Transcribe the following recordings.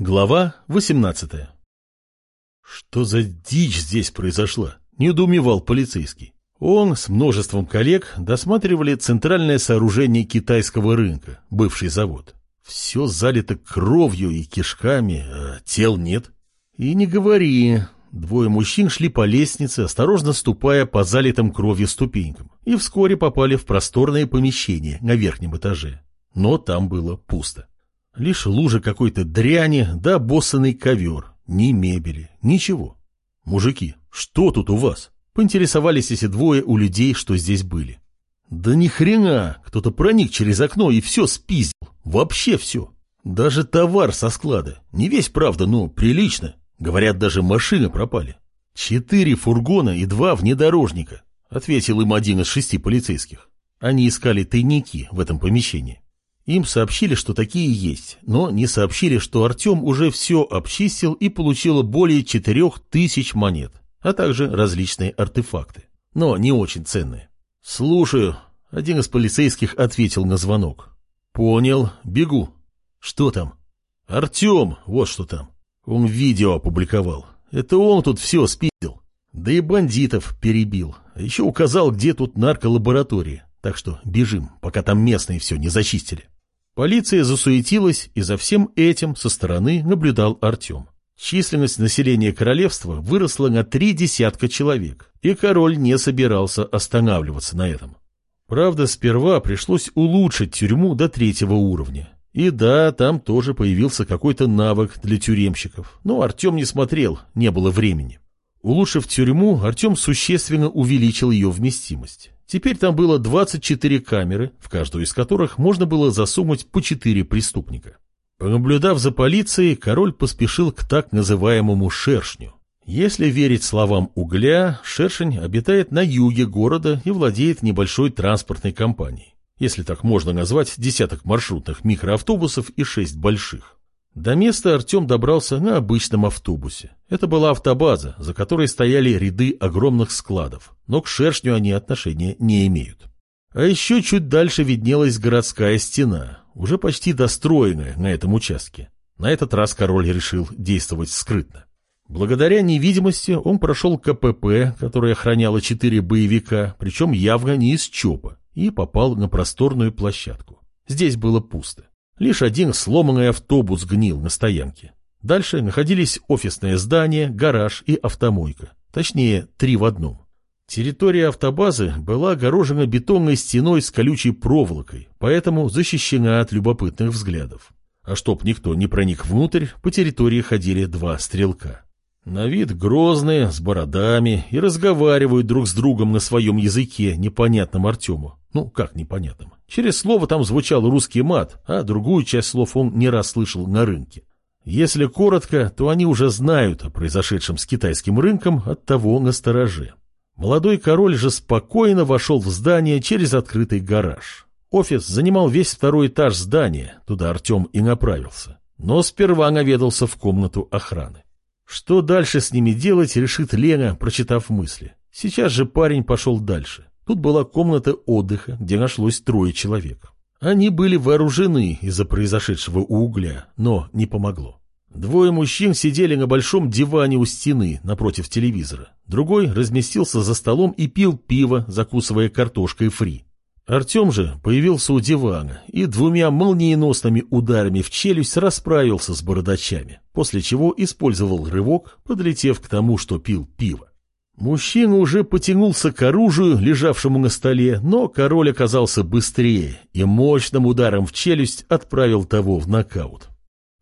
Глава 18 Что за дичь здесь произошла? Недоумевал полицейский. Он с множеством коллег досматривали центральное сооружение китайского рынка, бывший завод. Все залито кровью и кишками, а тел нет. И не говори. Двое мужчин шли по лестнице, осторожно ступая по залитым кровью ступенькам, и вскоре попали в просторное помещение на верхнем этаже. Но там было пусто. Лишь лужа какой-то дряни, да боссанный ковер. Ни мебели, ничего. Мужики, что тут у вас? Поинтересовались эти двое у людей, что здесь были. Да ни хрена, кто-то проник через окно и все спиздил. Вообще все. Даже товар со склада. Не весь, правда, но прилично. Говорят, даже машины пропали. Четыре фургона и два внедорожника, ответил им один из шести полицейских. Они искали тайники в этом помещении. Им сообщили, что такие есть, но не сообщили, что Артем уже все обчистил и получил более четырех тысяч монет, а также различные артефакты, но не очень ценные. «Слушаю», — один из полицейских ответил на звонок. «Понял, бегу». «Что там?» «Артем, вот что там. Он видео опубликовал. Это он тут все спиздил. Да и бандитов перебил. Еще указал, где тут нарколаборатория. Так что бежим, пока там местные все не зачистили». Полиция засуетилась, и за всем этим со стороны наблюдал Артем. Численность населения королевства выросла на три десятка человек, и король не собирался останавливаться на этом. Правда, сперва пришлось улучшить тюрьму до третьего уровня. И да, там тоже появился какой-то навык для тюремщиков, но Артем не смотрел, не было времени. Улучшив тюрьму, Артем существенно увеличил ее вместимость. Теперь там было 24 камеры, в каждую из которых можно было засунуть по 4 преступника. Понаблюдав за полицией, король поспешил к так называемому шершню. Если верить словам угля, шершень обитает на юге города и владеет небольшой транспортной компанией. Если так можно назвать десяток маршрутных микроавтобусов и шесть больших. До места Артем добрался на обычном автобусе. Это была автобаза, за которой стояли ряды огромных складов, но к шершню они отношения не имеют. А еще чуть дальше виднелась городская стена, уже почти достроенная на этом участке. На этот раз король решил действовать скрытно. Благодаря невидимости он прошел КПП, которое охраняло четыре боевика, причем явно не из ЧОПа, и попал на просторную площадку. Здесь было пусто. Лишь один сломанный автобус гнил на стоянке. Дальше находились офисное здание, гараж и автомойка. Точнее, три в одном. Территория автобазы была огорожена бетонной стеной с колючей проволокой, поэтому защищена от любопытных взглядов. А чтоб никто не проник внутрь, по территории ходили два стрелка. На вид грозные, с бородами, и разговаривают друг с другом на своем языке, непонятном Артему. Ну, как непонятном? Через слово там звучал русский мат, а другую часть слов он не раз слышал на рынке. Если коротко, то они уже знают о произошедшем с китайским рынком, от того настороже. Молодой король же спокойно вошел в здание через открытый гараж. Офис занимал весь второй этаж здания, туда Артем и направился. Но сперва наведался в комнату охраны. Что дальше с ними делать, решит Лена, прочитав мысли. Сейчас же парень пошел дальше. Тут была комната отдыха, где нашлось трое человек. Они были вооружены из-за произошедшего угля, но не помогло. Двое мужчин сидели на большом диване у стены напротив телевизора. Другой разместился за столом и пил пиво, закусывая картошкой фри. Артем же появился у дивана и двумя молниеносными ударами в челюсть расправился с бородачами, после чего использовал рывок, подлетев к тому, что пил пиво. Мужчина уже потянулся к оружию, лежавшему на столе, но король оказался быстрее и мощным ударом в челюсть отправил того в нокаут.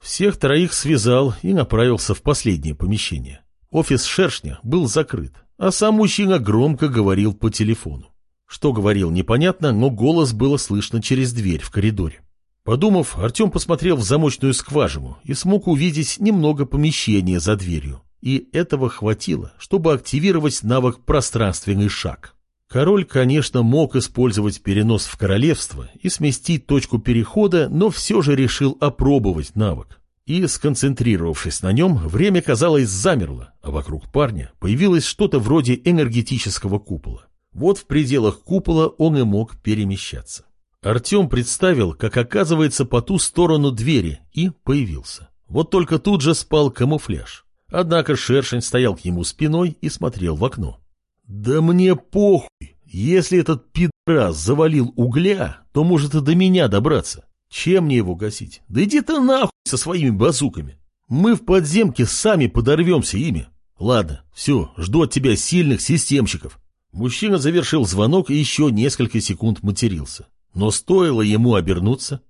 Всех троих связал и направился в последнее помещение. Офис шершня был закрыт, а сам мужчина громко говорил по телефону. Что говорил, непонятно, но голос было слышно через дверь в коридоре. Подумав, Артем посмотрел в замочную скважину и смог увидеть немного помещения за дверью. И этого хватило, чтобы активировать навык «Пространственный шаг». Король, конечно, мог использовать перенос в королевство и сместить точку перехода, но все же решил опробовать навык. И, сконцентрировавшись на нем, время, казалось, замерло, а вокруг парня появилось что-то вроде энергетического купола. Вот в пределах купола он и мог перемещаться. Артем представил, как оказывается по ту сторону двери, и появился. Вот только тут же спал камуфляж. Однако шершень стоял к нему спиной и смотрел в окно. «Да мне похуй! Если этот пидорас завалил угля, то может и до меня добраться. Чем мне его гасить? Да иди ты нахуй со своими базуками. Мы в подземке сами подорвемся ими. Ладно, все, жду от тебя сильных системщиков». Мужчина завершил звонок и еще несколько секунд матерился. Но стоило ему обернуться.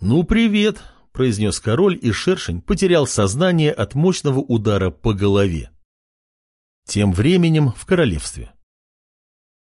«Ну, привет!» — произнес король, и шершень потерял сознание от мощного удара по голове. Тем временем в королевстве.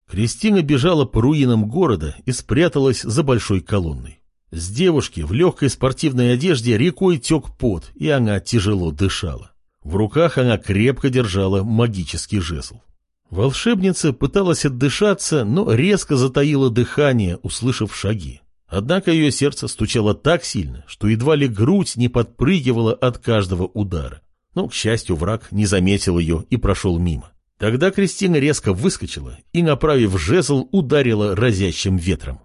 Кристина бежала по руинам города и спряталась за большой колонной. С девушки в легкой спортивной одежде рекой тек пот, и она тяжело дышала. В руках она крепко держала магический жезл. Волшебница пыталась отдышаться, но резко затаила дыхание, услышав шаги. Однако ее сердце стучало так сильно, что едва ли грудь не подпрыгивала от каждого удара. Но, к счастью, враг не заметил ее и прошел мимо. Тогда Кристина резко выскочила и, направив жезл, ударила разящим ветром.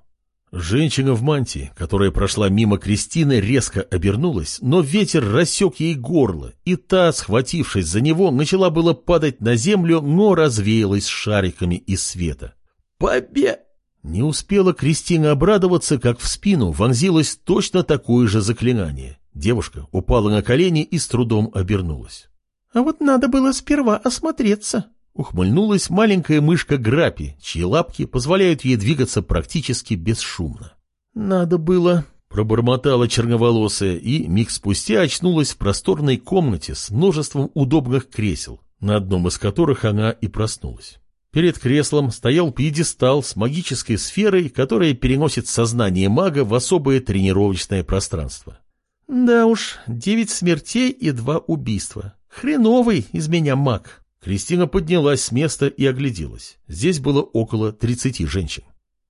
Женщина в мантии, которая прошла мимо Кристины, резко обернулась, но ветер рассек ей горло, и та, схватившись за него, начала было падать на землю, но развеялась шариками из света. «Побе!» Не успела Кристина обрадоваться, как в спину вонзилось точно такое же заклинание. Девушка упала на колени и с трудом обернулась. «А вот надо было сперва осмотреться», Ухмыльнулась маленькая мышка Грапи, чьи лапки позволяют ей двигаться практически бесшумно. «Надо было...» — пробормотала черноволосая и миг спустя очнулась в просторной комнате с множеством удобных кресел, на одном из которых она и проснулась. Перед креслом стоял пьедестал с магической сферой, которая переносит сознание мага в особое тренировочное пространство. «Да уж, девять смертей и два убийства. Хреновый из меня маг», Кристина поднялась с места и огляделась. Здесь было около 30 женщин.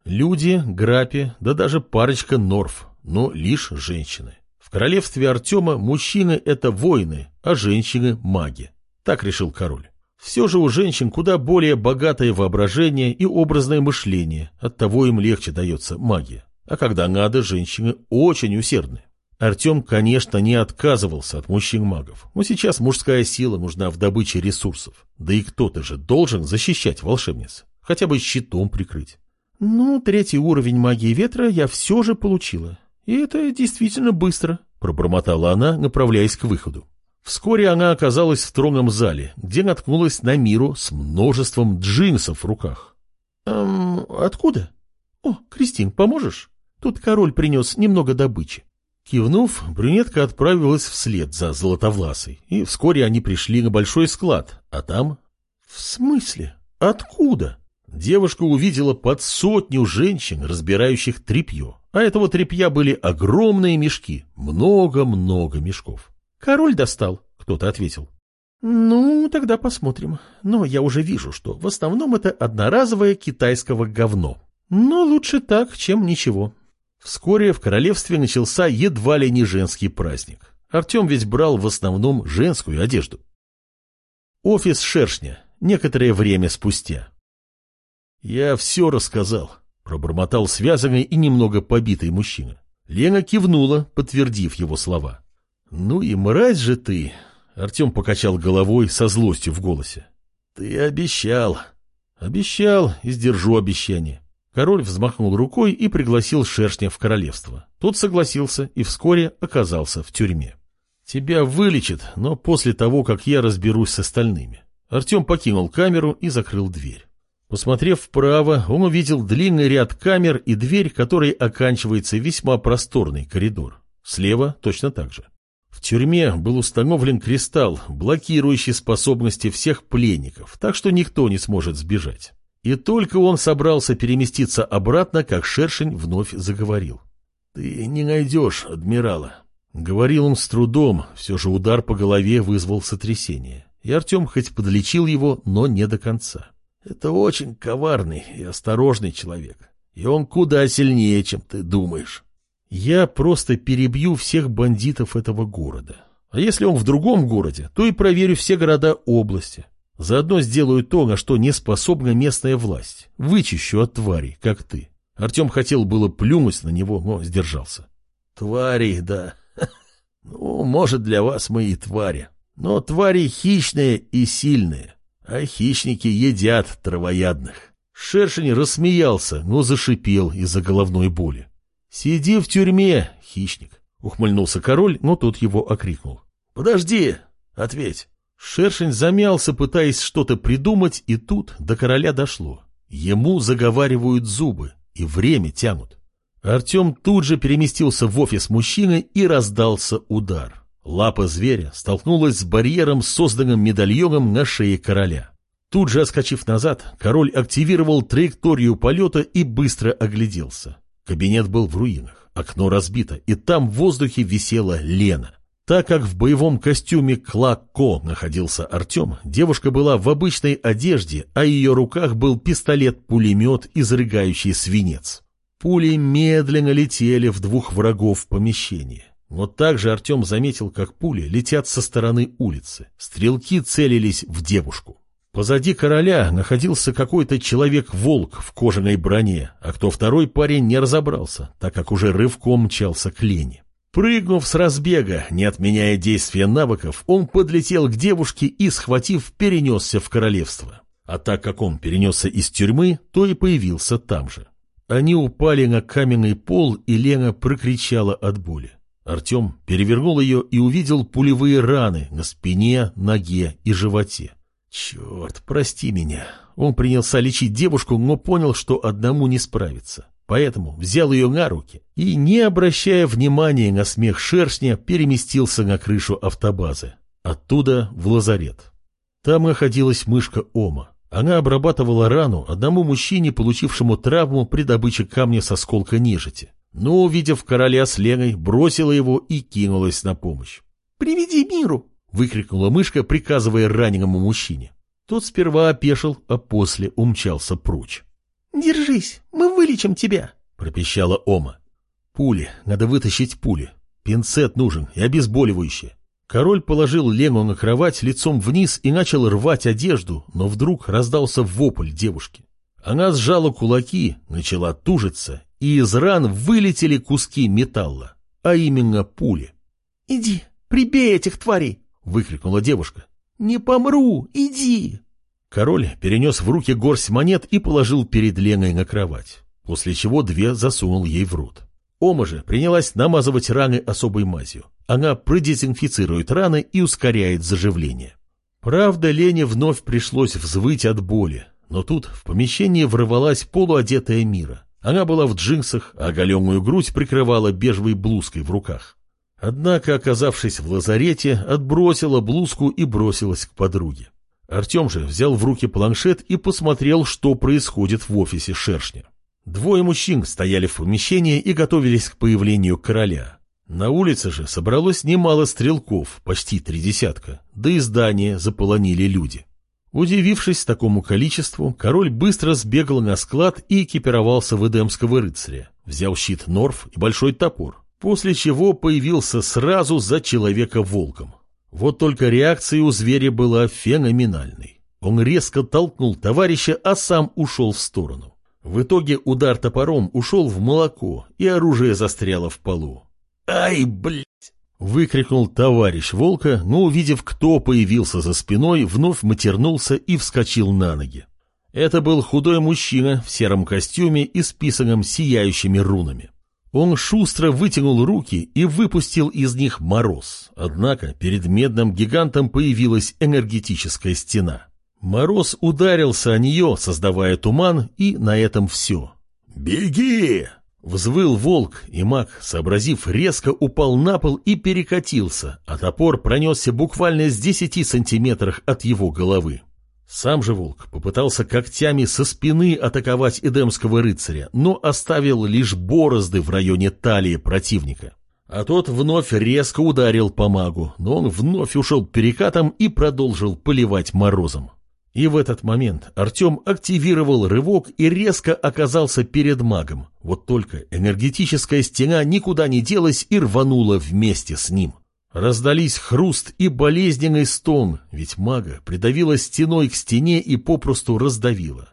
Люди, грапи, да даже парочка норф, но лишь женщины. В королевстве Артема мужчины – это воины, а женщины – маги. Так решил король. Все же у женщин куда более богатое воображение и образное мышление, оттого им легче дается магия. А когда надо, женщины очень усердны. Артем, конечно, не отказывался от мужчин-магов, но сейчас мужская сила нужна в добыче ресурсов. Да и кто-то же должен защищать волшебниц, хотя бы щитом прикрыть. «Ну, третий уровень магии ветра я все же получила. И это действительно быстро», — пробормотала она, направляясь к выходу. Вскоре она оказалась в тронном зале, где наткнулась на миру с множеством джинсов в руках. «Эм, откуда?» «О, Кристин, поможешь? Тут король принес немного добычи». Кивнув, брюнетка отправилась вслед за Золотовласой, и вскоре они пришли на большой склад, а там... В смысле? Откуда? Девушка увидела под сотню женщин, разбирающих тряпье, а этого тряпья были огромные мешки, много-много мешков. «Король достал», — кто-то ответил. «Ну, тогда посмотрим. Но я уже вижу, что в основном это одноразовое китайского говно. Но лучше так, чем ничего. Вскоре в королевстве начался едва ли не женский праздник. Артем ведь брал в основном женскую одежду. Офис шершня. Некоторое время спустя. «Я все рассказал», — пробормотал связанный и немного побитый мужчина. Лена кивнула, подтвердив его слова. «Ну и мразь же ты!» — Артем покачал головой со злостью в голосе. «Ты обещал!» «Обещал и сдержу обещание. Король взмахнул рукой и пригласил шершня в королевство. Тот согласился и вскоре оказался в тюрьме. «Тебя вылечат, но после того, как я разберусь с остальными». Артем покинул камеру и закрыл дверь. Посмотрев вправо, он увидел длинный ряд камер и дверь, которой оканчивается весьма просторный коридор. Слева точно так же. В тюрьме был установлен кристалл, блокирующий способности всех пленников, так что никто не сможет сбежать. И только он собрался переместиться обратно, как шершень вновь заговорил. «Ты не найдешь адмирала». Говорил он с трудом, все же удар по голове вызвал сотрясение. И Артем хоть подлечил его, но не до конца. Это очень коварный и осторожный человек. И он куда сильнее, чем ты думаешь. Я просто перебью всех бандитов этого города. А если он в другом городе, то и проверю все города области. Заодно сделаю то, на что не способна местная власть. Вычищу от тварей, как ты. Артем хотел было плюнуть на него, но сдержался. Твари, да. Ну, может, для вас мы и твари. Но твари хищные и сильные, а хищники едят травоядных. Шершень рассмеялся, но зашипел из-за головной боли. «Сиди в тюрьме, хищник!» — ухмыльнулся король, но тут его окрикнул. «Подожди! Ответь!» Шершень замялся, пытаясь что-то придумать, и тут до короля дошло. Ему заговаривают зубы, и время тянут. Артем тут же переместился в офис мужчины и раздался удар. Лапа зверя столкнулась с барьером, созданным медальоном на шее короля. Тут же, отскочив назад, король активировал траекторию полета и быстро огляделся. Кабинет был в руинах, окно разбито, и там в воздухе висела Лена. Так как в боевом костюме Клако находился Артем, девушка была в обычной одежде, а ее руках был пистолет-пулемет, изрыгающий свинец. Пули медленно летели в двух врагов в помещении. Но также Артем заметил, как пули летят со стороны улицы. Стрелки целились в девушку. Позади короля находился какой-то человек-волк в кожаной броне, а кто второй парень не разобрался, так как уже рывком мчался к Лене. Прыгнув с разбега, не отменяя действия навыков, он подлетел к девушке и, схватив, перенесся в королевство. А так как он перенесся из тюрьмы, то и появился там же. Они упали на каменный пол, и Лена прокричала от боли. Артем перевернул ее и увидел пулевые раны на спине, ноге и животе. «Черт, прости меня!» Он принялся лечить девушку, но понял, что одному не справится. Поэтому взял ее на руки и, не обращая внимания на смех шершня, переместился на крышу автобазы. Оттуда в лазарет. Там находилась мышка Ома. Она обрабатывала рану одному мужчине, получившему травму при добыче камня с осколка нежити. Но, увидев короля с Леной, бросила его и кинулась на помощь. «Приведи миру!» — выкрикнула мышка, приказывая раненому мужчине. Тот сперва опешил, а после умчался прочь. «Держись, мы вылечим тебя!» — пропищала Ома. «Пули, надо вытащить пули. Пинцет нужен и обезболивающее». Король положил Лену на кровать лицом вниз и начал рвать одежду, но вдруг раздался вопль девушки. Она сжала кулаки, начала тужиться, и из ран вылетели куски металла, а именно пули. «Иди, прибей этих тварей!» — выкрикнула девушка. «Не помру, иди!» Король перенес в руки горсть монет и положил перед Леной на кровать, после чего две засунул ей в рот. Ома же принялась намазывать раны особой мазью. Она продезинфицирует раны и ускоряет заживление. Правда, Лене вновь пришлось взвыть от боли, но тут в помещении ворвалась полуодетая Мира. Она была в джинсах, а оголенную грудь прикрывала бежевой блузкой в руках. Однако, оказавшись в лазарете, отбросила блузку и бросилась к подруге. Артем же взял в руки планшет и посмотрел, что происходит в офисе шершня. Двое мужчин стояли в помещении и готовились к появлению короля. На улице же собралось немало стрелков, почти три десятка, да и здание заполонили люди. Удивившись такому количеству, король быстро сбегал на склад и экипировался в эдемского рыцаря, взял щит Норф и большой топор, после чего появился сразу за человека-волком. Вот только реакция у зверя была феноменальной. Он резко толкнул товарища, а сам ушел в сторону. В итоге удар топором ушел в молоко, и оружие застряло в полу. «Ай, блядь!» — выкрикнул товарищ волка, но, увидев, кто появился за спиной, вновь матернулся и вскочил на ноги. Это был худой мужчина в сером костюме, и списанном сияющими рунами. Он шустро вытянул руки и выпустил из них мороз. Однако перед медным гигантом появилась энергетическая стена. Мороз ударился о нее, создавая туман, и на этом все. «Беги!» Взвыл волк, и маг, сообразив, резко упал на пол и перекатился, а топор пронесся буквально с десяти сантиметрах от его головы. Сам же волк попытался когтями со спины атаковать эдемского рыцаря, но оставил лишь борозды в районе талии противника. А тот вновь резко ударил по магу, но он вновь ушел перекатом и продолжил поливать морозом. И в этот момент Артем активировал рывок и резко оказался перед магом. Вот только энергетическая стена никуда не делась и рванула вместе с ним. Раздались хруст и болезненный стон, ведь мага придавила стеной к стене и попросту раздавила.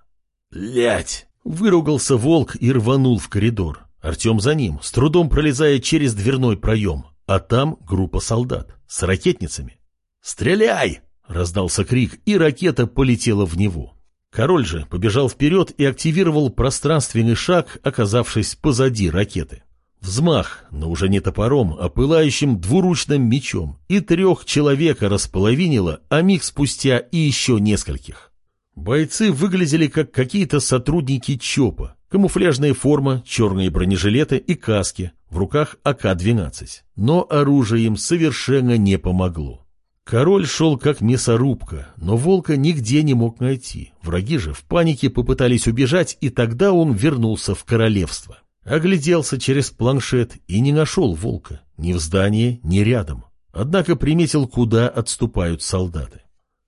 «Лять!» — выругался волк и рванул в коридор. Артем за ним, с трудом пролезая через дверной проем. а там группа солдат с ракетницами. «Стреляй!» — раздался крик, и ракета полетела в него. Король же побежал вперед и активировал пространственный шаг, оказавшись позади ракеты. Взмах, но уже не топором, а пылающим двуручным мечом, и трех человека располовинило, а миг спустя и еще нескольких. Бойцы выглядели как какие-то сотрудники ЧОПа. Камуфляжная форма, черные бронежилеты и каски, в руках АК-12. Но оружие им совершенно не помогло. Король шел как мясорубка, но волка нигде не мог найти. Враги же в панике попытались убежать, и тогда он вернулся в королевство. Огляделся через планшет и не нашел волка ни в здании, ни рядом. Однако приметил, куда отступают солдаты.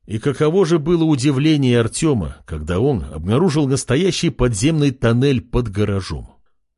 И каково же было удивление Артема, когда он обнаружил настоящий подземный тоннель под гаражом.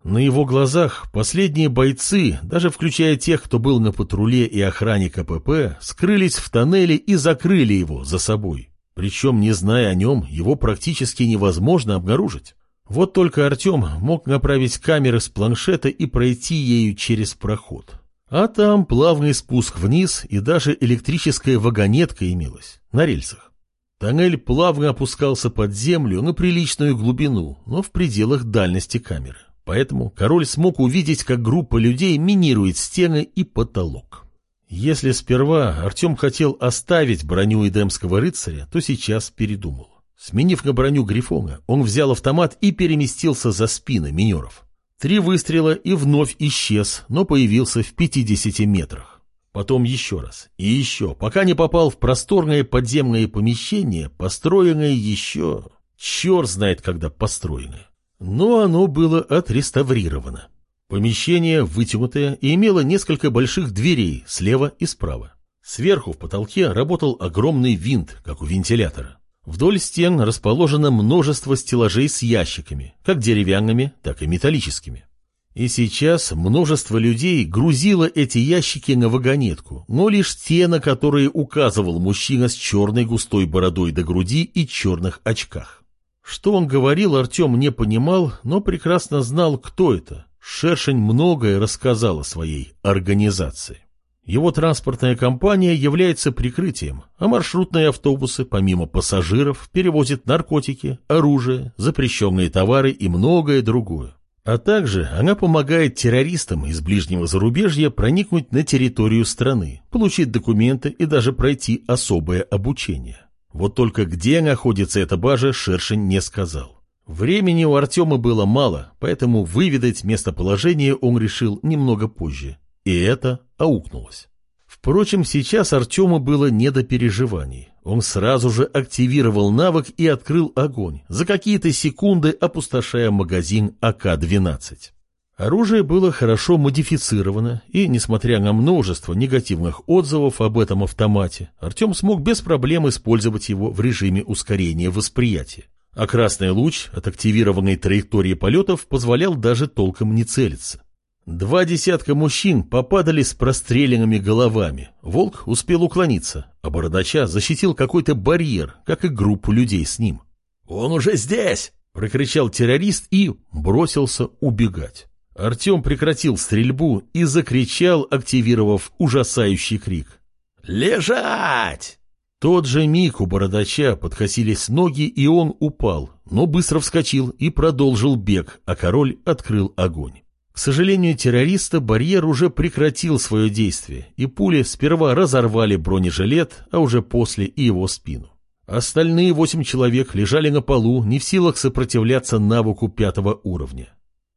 На его глазах последние бойцы, даже включая тех, кто был на патруле и охране КПП, скрылись в тоннеле и закрыли его за собой. Причем, не зная о нем, его практически невозможно обнаружить. Вот только Артем мог направить камеры с планшета и пройти ею через проход. А там плавный спуск вниз и даже электрическая вагонетка имелась на рельсах. Тоннель плавно опускался под землю на приличную глубину, но в пределах дальности камеры. Поэтому король смог увидеть, как группа людей минирует стены и потолок. Если сперва Артем хотел оставить броню Эдемского рыцаря, то сейчас передумал. Сменив на броню Грифона, он взял автомат и переместился за спины минеров. Три выстрела и вновь исчез, но появился в 50 метрах. Потом еще раз и еще, пока не попал в просторное подземное помещение, построенное еще... Черт знает, когда построенное но оно было отреставрировано. Помещение вытянутое и имело несколько больших дверей слева и справа. Сверху в потолке работал огромный винт, как у вентилятора. Вдоль стен расположено множество стеллажей с ящиками, как деревянными, так и металлическими. И сейчас множество людей грузило эти ящики на вагонетку, но лишь те, на которые указывал мужчина с черной густой бородой до груди и черных очках. Что он говорил, Артем не понимал, но прекрасно знал, кто это. Шершень многое рассказал о своей организации. Его транспортная компания является прикрытием, а маршрутные автобусы, помимо пассажиров, перевозят наркотики, оружие, запрещенные товары и многое другое. А также она помогает террористам из ближнего зарубежья проникнуть на территорию страны, получить документы и даже пройти особое обучение. Вот только где находится эта бажа, Шершень не сказал. Времени у Артема было мало, поэтому выведать местоположение он решил немного позже. И это аукнулось. Впрочем, сейчас Артему было не до переживаний. Он сразу же активировал навык и открыл огонь, за какие-то секунды опустошая магазин АК-12. Оружие было хорошо модифицировано, и, несмотря на множество негативных отзывов об этом автомате, Артем смог без проблем использовать его в режиме ускорения восприятия. А красный луч от активированной траектории полетов позволял даже толком не целиться. Два десятка мужчин попадали с простреленными головами. Волк успел уклониться, а бородача защитил какой-то барьер, как и группу людей с ним. «Он уже здесь!» — прокричал террорист и бросился убегать. Артем прекратил стрельбу и закричал, активировав ужасающий крик. «Лежать!» Тот же миг у бородача подкосились ноги, и он упал, но быстро вскочил и продолжил бег, а король открыл огонь. К сожалению, террориста барьер уже прекратил свое действие, и пули сперва разорвали бронежилет, а уже после и его спину. Остальные восемь человек лежали на полу, не в силах сопротивляться навыку пятого уровня.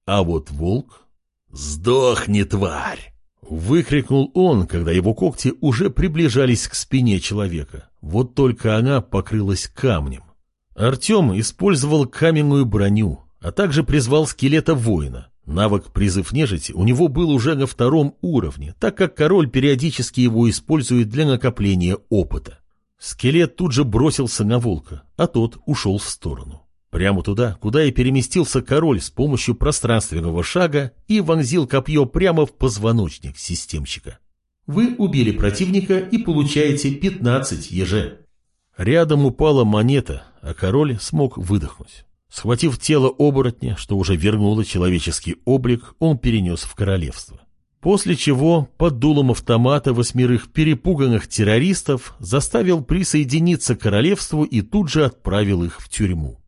А вот волк... «Сдохни, тварь!» Выкрикнул он, когда его когти уже приближались к спине человека. Вот только она покрылась камнем. Артем использовал каменную броню, а также призвал скелета воина. Навык «Призыв нежити» у него был уже на втором уровне, так как король периодически его использует для накопления опыта. Скелет тут же бросился на волка, а тот ушел в сторону. Прямо туда, куда и переместился король с помощью пространственного шага и вонзил копье прямо в позвоночник системщика. Вы убили противника и получаете 15 еже. Рядом упала монета, а король смог выдохнуть. Схватив тело оборотня, что уже вернуло человеческий облик, он перенес в королевство. После чего под дулом автомата восьмерых перепуганных террористов заставил присоединиться к королевству и тут же отправил их в тюрьму.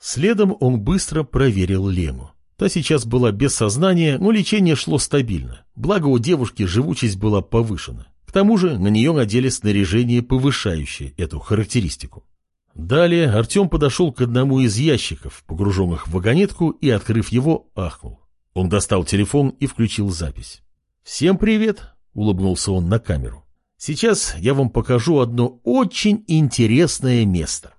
Следом он быстро проверил Лену. Та сейчас была без сознания, но лечение шло стабильно. Благо у девушки живучесть была повышена. К тому же на нее надели снаряжение, повышающее эту характеристику. Далее Артем подошел к одному из ящиков, погруженных в вагонетку, и, открыв его, ахнул. Он достал телефон и включил запись. «Всем привет!» — улыбнулся он на камеру. «Сейчас я вам покажу одно очень интересное место».